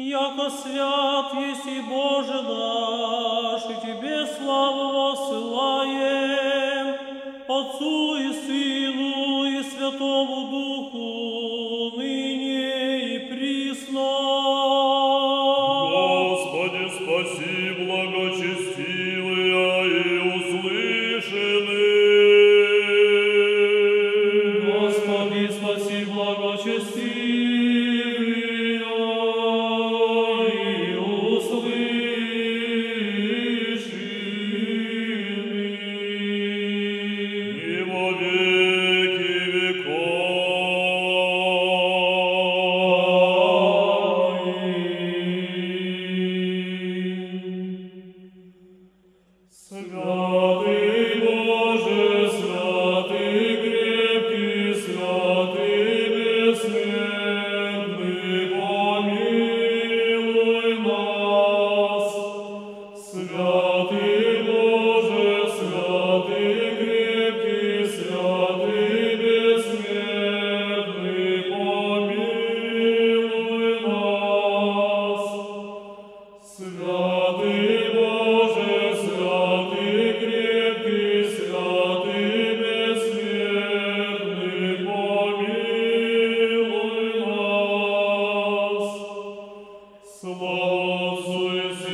Яко свят есть и Боже наш, и Тебе славу воссылаем, Отцу и Сыну и Святому Духу, Lord. O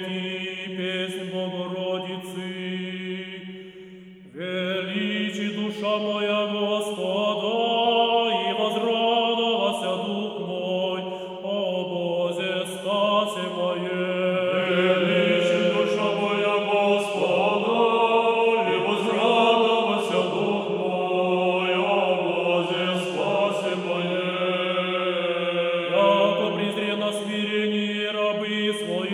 Песнь Богородицы, величи душа моя Господа, и возрадовался дух мой, о Бозе спасе мое. Величи душа моя Господа, и возрадовался дух мой, о Бозе спасе мое. Яко презрено смирение рабы свои,